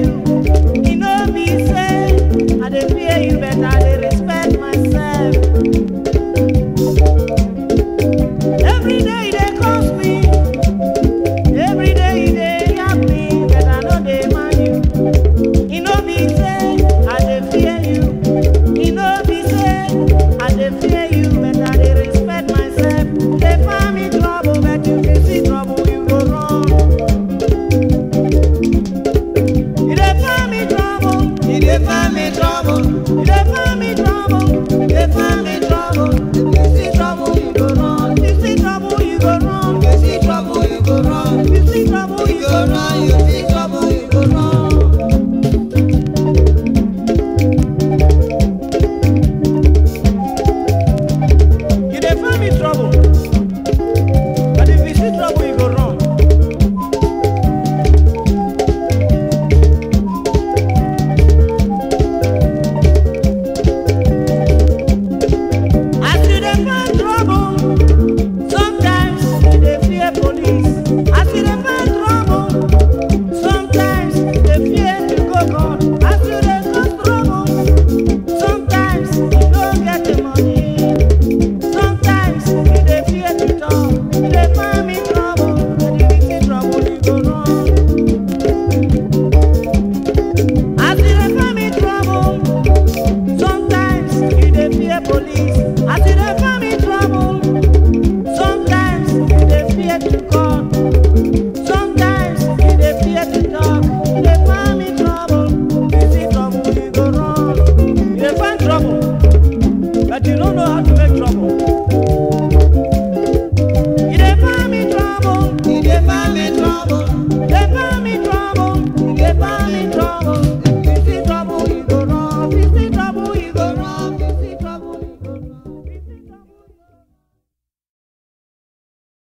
you. trouble.